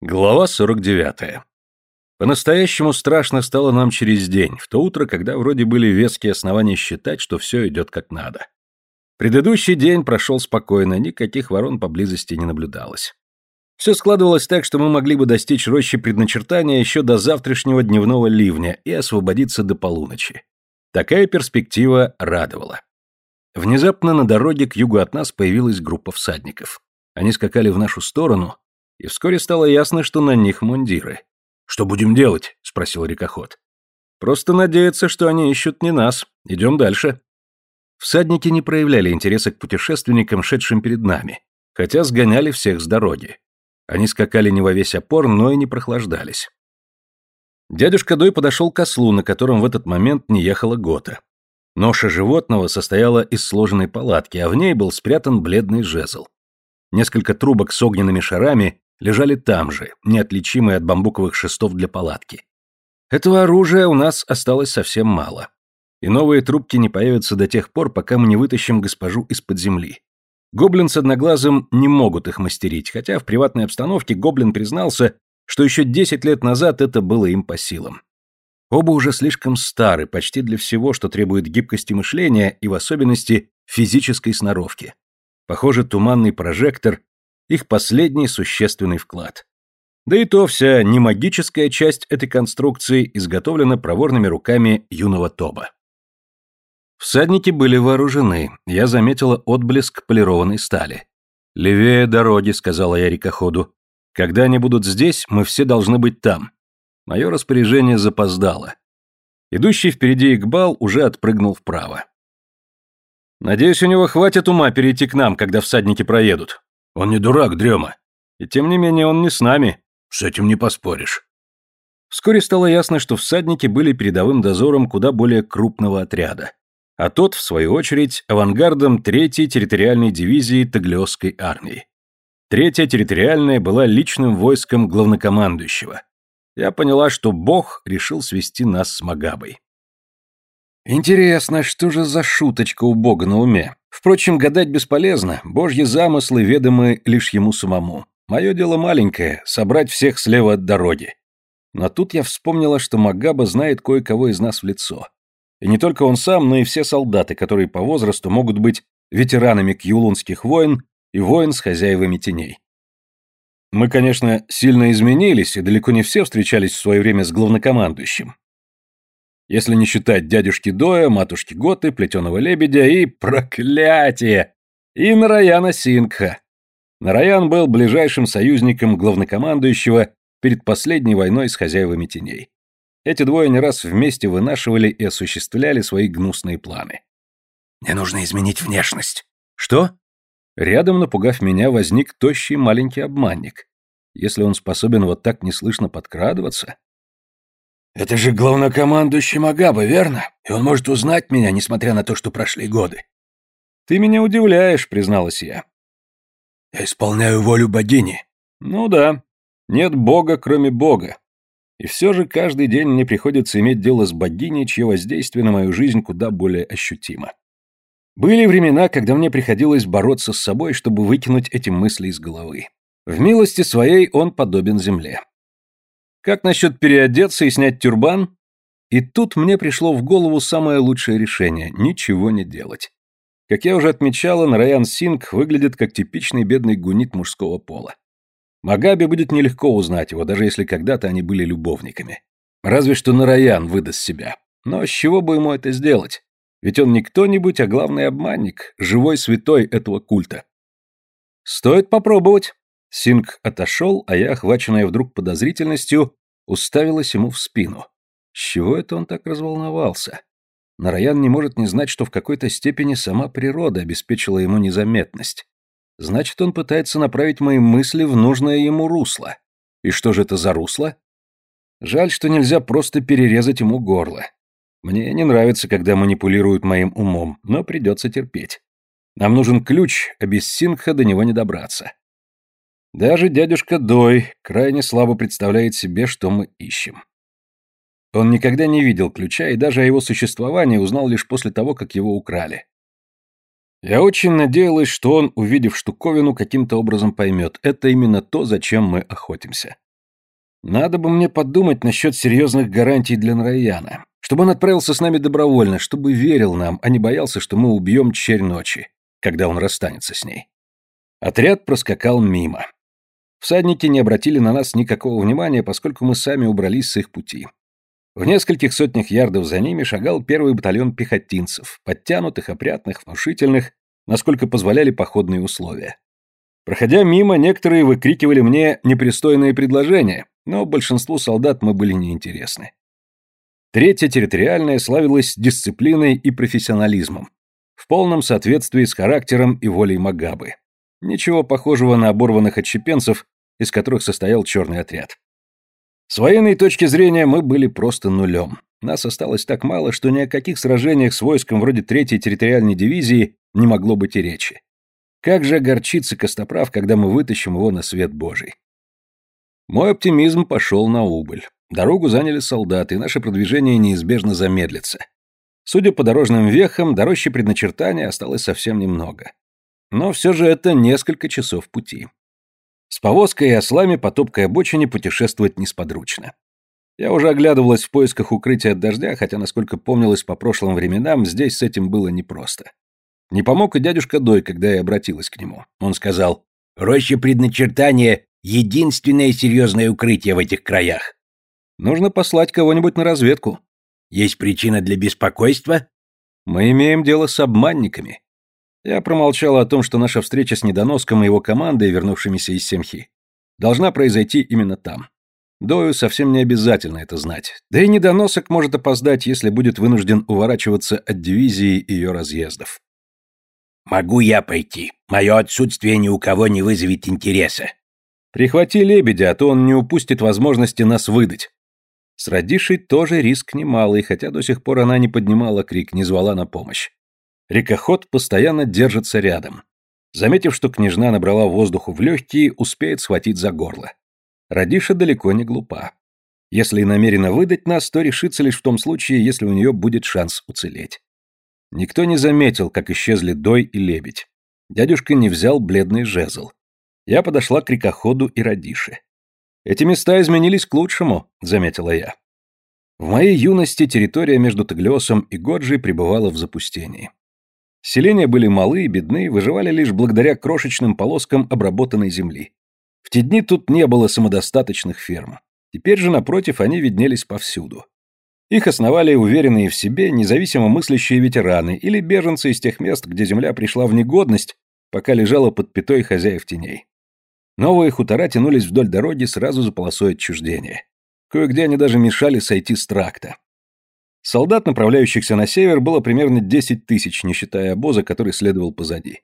Глава 49. По-настоящему страшно стало нам через день, в то утро, когда вроде были веские основания считать, что все идет как надо. Предыдущий день прошел спокойно, никаких ворон поблизости не наблюдалось. Все складывалось так, что мы могли бы достичь рощи предначертания еще до завтрашнего дневного ливня и освободиться до полуночи. Такая перспектива радовала. Внезапно на дороге к югу от нас появилась группа всадников. Они скакали в нашу сторону, и вскоре стало ясно, что на них мундиры. «Что будем делать?» — спросил рекоход. «Просто надеяться, что они ищут не нас. Идем дальше». Всадники не проявляли интереса к путешественникам, шедшим перед нами, хотя сгоняли всех с дороги. Они скакали не во весь опор, но и не прохлаждались. Дядюшка Дой подошел к ослу, на котором в этот момент не ехала Гота. Ноша животного состояла из сложенной палатки, а в ней был спрятан бледный жезл. Несколько трубок с огненными шарами лежали там же, неотличимые от бамбуковых шестов для палатки. Этого оружия у нас осталось совсем мало. И новые трубки не появятся до тех пор, пока мы не вытащим госпожу из-под земли. Гоблин с одноглазым не могут их мастерить, хотя в приватной обстановке Гоблин признался, что еще десять лет назад это было им по силам. Оба уже слишком стары, почти для всего, что требует гибкости мышления и в особенности физической сноровки. Похоже, туманный прожектор их последний существенный вклад. Да и то вся немагическая часть этой конструкции изготовлена проворными руками юного Тоба. Всадники были вооружены, я заметила отблеск полированной стали. «Левее дороги», — сказала я рекоходу. «Когда они будут здесь, мы все должны быть там». Мое распоряжение запоздало. Идущий впереди Игбал уже отпрыгнул вправо. «Надеюсь, у него хватит ума перейти к нам, когда всадники проедут. Он не дурак, Дрема. И тем не менее он не с нами. С этим не поспоришь. Вскоре стало ясно, что всадники были передовым дозором куда более крупного отряда, а тот, в свою очередь, авангардом третьей территориальной дивизии Таглиосской армии. Третья территориальная была личным войском главнокомандующего. Я поняла, что Бог решил свести нас с Магабой. Интересно, что же за шуточка у Бога на уме? Впрочем, гадать бесполезно, божьи замыслы ведомы лишь ему самому. Мое дело маленькое — собрать всех слева от дороги. Но тут я вспомнила, что Магаба знает кое-кого из нас в лицо. И не только он сам, но и все солдаты, которые по возрасту могут быть ветеранами кьюлунских войн и войн с хозяевами теней. Мы, конечно, сильно изменились, и далеко не все встречались в свое время с главнокомандующим если не считать дядюшки Доя, матушки Готы, плетеного лебедя и, проклятие, и Нараяна Сингха. Нараян был ближайшим союзником главнокомандующего перед последней войной с хозяевами теней. Эти двое не раз вместе вынашивали и осуществляли свои гнусные планы. «Мне нужно изменить внешность». «Что?» Рядом, напугав меня, возник тощий маленький обманник. Если он способен вот так неслышно подкрадываться... Это же главнокомандующий Магаба, верно? И он может узнать меня, несмотря на то, что прошли годы. Ты меня удивляешь, призналась я. Я исполняю волю богини. Ну да. Нет бога, кроме бога. И все же каждый день мне приходится иметь дело с богиней, чье воздействие на мою жизнь куда более ощутимо. Были времена, когда мне приходилось бороться с собой, чтобы выкинуть эти мысли из головы. В милости своей он подобен земле. Как насчет переодеться и снять тюрбан? И тут мне пришло в голову самое лучшее решение – ничего не делать. Как я уже отмечала, Нараян Синг выглядит как типичный бедный гунит мужского пола. Магабе будет нелегко узнать его, даже если когда-то они были любовниками. Разве что Нараян выдаст себя. Но с чего бы ему это сделать? Ведь он не кто-нибудь, а главный обманник, живой святой этого культа. Стоит попробовать. Синг отошел, а я, охваченная вдруг подозрительностью, уставилась ему в спину. С чего это он так разволновался? Нараян не может не знать, что в какой-то степени сама природа обеспечила ему незаметность. Значит, он пытается направить мои мысли в нужное ему русло. И что же это за русло? Жаль, что нельзя просто перерезать ему горло. Мне не нравится, когда манипулируют моим умом, но придется терпеть. Нам нужен ключ, а без Сингха до него не добраться. Даже дядюшка Дой крайне слабо представляет себе, что мы ищем. Он никогда не видел ключа и даже о его существовании узнал лишь после того, как его украли. Я очень надеялась, что он, увидев штуковину, каким-то образом поймет, это именно то, зачем мы охотимся. Надо бы мне подумать насчет серьезных гарантий для Нараяна. Чтобы он отправился с нами добровольно, чтобы верил нам, а не боялся, что мы убьем черь ночи, когда он расстанется с ней. Отряд проскакал мимо. Всадники не обратили на нас никакого внимания, поскольку мы сами убрались с их пути. В нескольких сотнях ярдов за ними шагал первый батальон пехотинцев, подтянутых, опрятных, внушительных, насколько позволяли походные условия. Проходя мимо, некоторые выкрикивали мне непристойные предложения, но большинству солдат мы были неинтересны. Третья территориальная славилась дисциплиной и профессионализмом, в полном соответствии с характером и волей Магабы. Ничего похожего на оборванных отщепенцев, из которых состоял черный отряд. С военной точки зрения мы были просто нулем. Нас осталось так мало, что ни о каких сражениях с войском вроде третьей территориальной дивизии не могло быть и речи. Как же огорчится Костоправ, когда мы вытащим его на свет Божий? Мой оптимизм пошел на убыль. Дорогу заняли солдаты, и наше продвижение неизбежно замедлится. Судя по дорожным вехам, до предначертания осталось совсем немного. Но все же это несколько часов пути. С повозкой и ослами по топкой обочине путешествовать несподручно. Я уже оглядывалась в поисках укрытия от дождя, хотя, насколько помнилось по прошлым временам, здесь с этим было непросто. Не помог и дядюшка Дой, когда я обратилась к нему. Он сказал, «Роща предначертания — единственное серьезное укрытие в этих краях. Нужно послать кого-нибудь на разведку. Есть причина для беспокойства? Мы имеем дело с обманниками. Я промолчал о том, что наша встреча с недоноском и его командой, вернувшимися из Семхи, должна произойти именно там. Дою совсем не обязательно это знать. Да и недоносок может опоздать, если будет вынужден уворачиваться от дивизии и ее разъездов. «Могу я пойти. Мое отсутствие ни у кого не вызовет интереса». «Прихвати лебедя, а то он не упустит возможности нас выдать». С Радишей тоже риск немалый, хотя до сих пор она не поднимала крик, не звала на помощь. Рекоход постоянно держится рядом. Заметив, что княжна набрала воздуху в легкие, успеет схватить за горло. Радиша далеко не глупа. Если и намерена выдать нас, то решится лишь в том случае, если у нее будет шанс уцелеть. Никто не заметил, как исчезли Дой и Лебедь. Дядюшка не взял бледный жезл. Я подошла к рекоходу и Радише. «Эти места изменились к лучшему», — заметила я. В моей юности территория между Таглиосом и Годжи пребывала в запустении. Селения были малы и бедны, выживали лишь благодаря крошечным полоскам обработанной земли. В те дни тут не было самодостаточных ферм. Теперь же, напротив, они виднелись повсюду. Их основали уверенные в себе, независимо мыслящие ветераны или беженцы из тех мест, где земля пришла в негодность, пока лежала под пятой хозяев теней. Новые хутора тянулись вдоль дороги сразу за полосой отчуждения. Кое-где они даже мешали сойти с тракта. Солдат, направляющихся на север, было примерно 10 тысяч, не считая обоза, который следовал позади.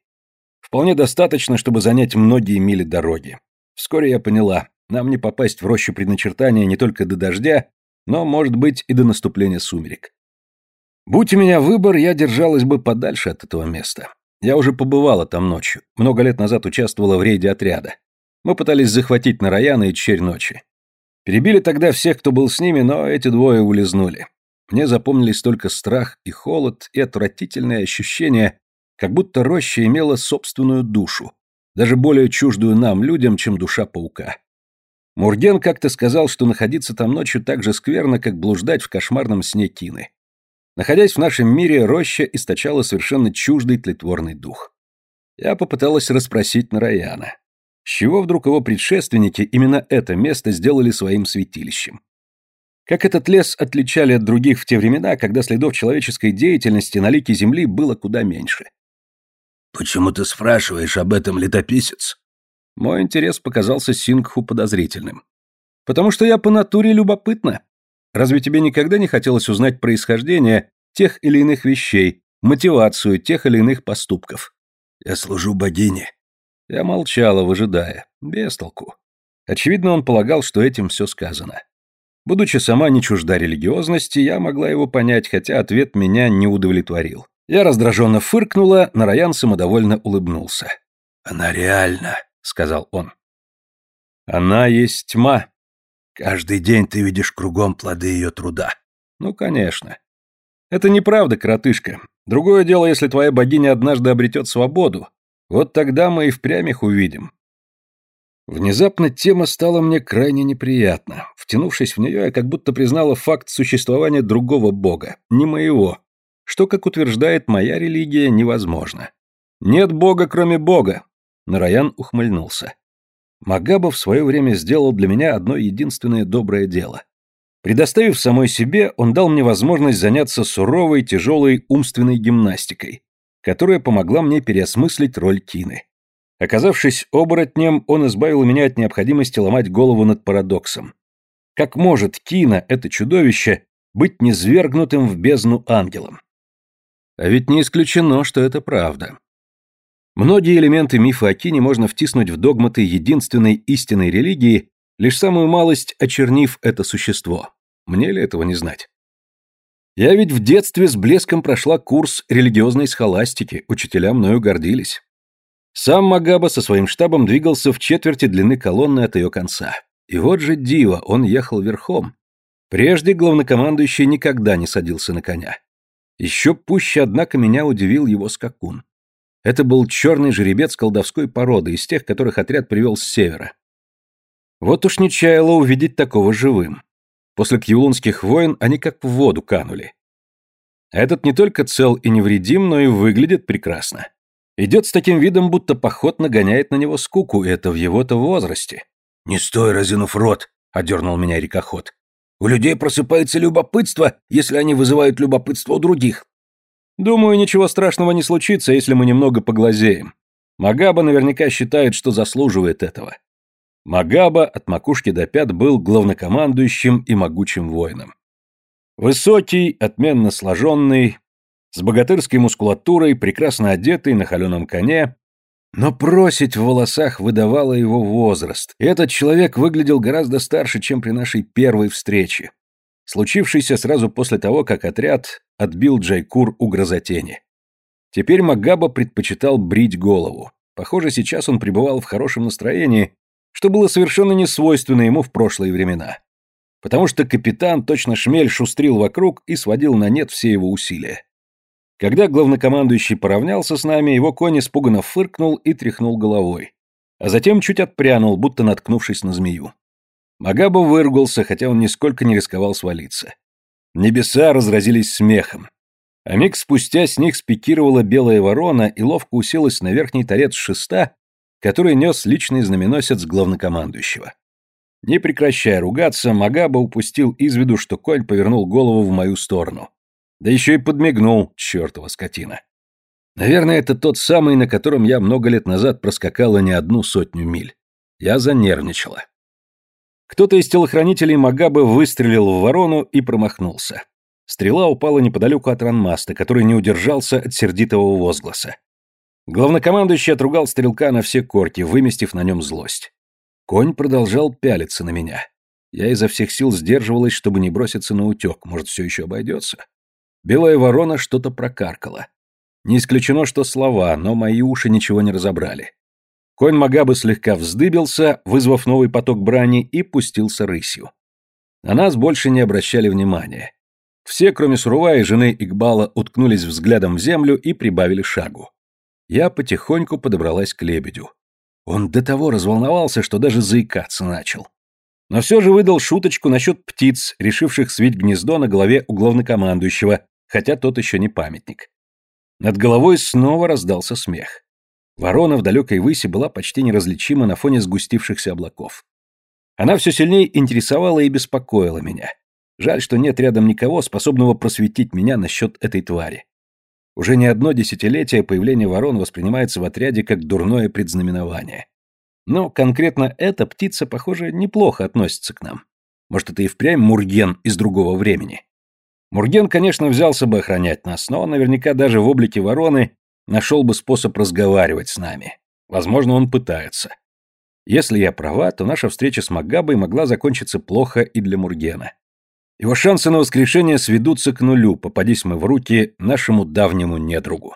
Вполне достаточно, чтобы занять многие мили дороги. Вскоре я поняла, нам не попасть в рощу предначертания не только до дождя, но, может быть, и до наступления сумерек. Будь у меня выбор, я держалась бы подальше от этого места. Я уже побывала там ночью, много лет назад участвовала в рейде отряда. Мы пытались захватить Нараяна и Черь ночи. Перебили тогда всех, кто был с ними, но эти двое улизнули. Мне запомнились только страх и холод, и отвратительное ощущение, как будто роща имела собственную душу, даже более чуждую нам, людям, чем душа паука. Мурген как-то сказал, что находиться там ночью так же скверно, как блуждать в кошмарном сне Кины. Находясь в нашем мире, роща источала совершенно чуждый тлетворный дух. Я попыталась расспросить Нараяна. С чего вдруг его предшественники именно это место сделали своим святилищем? Как этот лес отличали от других в те времена, когда следов человеческой деятельности на лике земли было куда меньше? «Почему ты спрашиваешь об этом, летописец?» Мой интерес показался Сингху подозрительным. «Потому что я по натуре любопытна. Разве тебе никогда не хотелось узнать происхождение тех или иных вещей, мотивацию тех или иных поступков?» «Я служу богине». Я молчала, выжидая. Без толку. Очевидно, он полагал, что этим все сказано. Будучи сама не чужда религиозности, я могла его понять, хотя ответ меня не удовлетворил. Я раздраженно фыркнула, Нараян самодовольно улыбнулся. «Она реальна», — сказал он. Она есть тьма. Каждый день ты видишь кругом плоды ее труда. Ну, конечно. Это неправда, коротышка. Другое дело, если твоя богиня однажды обретет свободу. Вот тогда мы и впрямь их увидим. Внезапно тема стала мне крайне неприятна. втянувшись в нее, я как будто признала факт существования другого бога, не моего, что, как утверждает моя религия, невозможно. Нет бога, кроме бога. Нараян ухмыльнулся. Магаба в свое время сделал для меня одно единственное доброе дело. Предоставив самой себе, он дал мне возможность заняться суровой, тяжелой умственной гимнастикой, которая помогла мне переосмыслить роль Кины. Оказавшись оборотнем, он избавил меня от необходимости ломать голову над парадоксом. Как может Кина, это чудовище, быть низвергнутым в бездну ангелом? А ведь не исключено, что это правда. Многие элементы мифа о Кине можно втиснуть в догматы единственной истинной религии, лишь самую малость очернив это существо. Мне ли этого не знать? Я ведь в детстве с блеском прошла курс религиозной схоластики, учителя мною гордились. Сам Магаба со своим штабом двигался в четверти длины колонны от ее конца. И вот же диво, он ехал верхом. Прежде главнокомандующий никогда не садился на коня. Еще пуще, однако, меня удивил его скакун. Это был черный жеребец колдовской породы, из тех, которых отряд привел с севера. Вот уж не чаяло увидеть такого живым. После кьюлунских войн они как в воду канули. Этот не только цел и невредим, но и выглядит прекрасно. Идет с таким видом, будто поход нагоняет на него скуку, и это в его-то возрасте. «Не стой, разинув рот», — одернул меня рекоход. «У людей просыпается любопытство, если они вызывают любопытство у других». «Думаю, ничего страшного не случится, если мы немного поглазеем. Магаба наверняка считает, что заслуживает этого. Магаба от макушки до пят был главнокомандующим и могучим воином. Высокий, отменно сложенный, с богатырской мускулатурой, прекрасно одетый на холеном коне, но просить в волосах выдавало его возраст, и этот человек выглядел гораздо старше, чем при нашей первой встрече, случившейся сразу после того, как отряд отбил Джайкур у грозотени. Теперь Магаба предпочитал брить голову. Похоже, сейчас он пребывал в хорошем настроении что было совершенно не свойственно ему в прошлые времена. Потому что капитан, точно шмель, шустрил вокруг и сводил на нет все его усилия. Когда главнокомандующий поравнялся с нами, его конь испуганно фыркнул и тряхнул головой, а затем чуть отпрянул, будто наткнувшись на змею. Магаба выругался, хотя он нисколько не рисковал свалиться. Небеса разразились смехом. А миг спустя с них спикировала белая ворона и ловко уселась на верхний торец шеста который нес личный знаменосец главнокомандующего. Не прекращая ругаться, Магаба упустил из виду, что конь повернул голову в мою сторону. Да еще и подмигнул, чертова скотина. Наверное, это тот самый, на котором я много лет назад проскакала не одну сотню миль. Я занервничала. Кто-то из телохранителей Магабы выстрелил в ворону и промахнулся. Стрела упала неподалеку от ранмаста, который не удержался от сердитого возгласа. Главнокомандующий отругал стрелка на все корки, выместив на нем злость. Конь продолжал пялиться на меня. Я изо всех сил сдерживалась, чтобы не броситься на утек, может, все еще обойдется. Белая ворона что-то прокаркала. Не исключено, что слова, но мои уши ничего не разобрали. Конь Магабы слегка вздыбился, вызвав новый поток брани, и пустился рысью. На нас больше не обращали внимания. Все, кроме Сурува жены Игбала, уткнулись взглядом в землю и прибавили шагу. Я потихоньку подобралась к лебедю. Он до того разволновался, что даже заикаться начал. Но все же выдал шуточку насчет птиц, решивших свить гнездо на голове у главнокомандующего, хотя тот еще не памятник. Над головой снова раздался смех. Ворона в далекой выси была почти неразличима на фоне сгустившихся облаков. Она все сильнее интересовала и беспокоила меня. Жаль, что нет рядом никого, способного просветить меня насчет этой твари. Уже не одно десятилетие появление ворон воспринимается в отряде как дурное предзнаменование. Но конкретно эта птица, похоже, неплохо относится к нам. Может, это и впрямь Мурген из другого времени. Мурген, конечно, взялся бы охранять нас, но он наверняка даже в облике вороны нашел бы способ разговаривать с нами. Возможно, он пытается. Если я права, то наша встреча с Магабой могла закончиться плохо и для Мургена. Его шансы на воскрешение сведутся к нулю, попадись мы в руки нашему давнему недругу.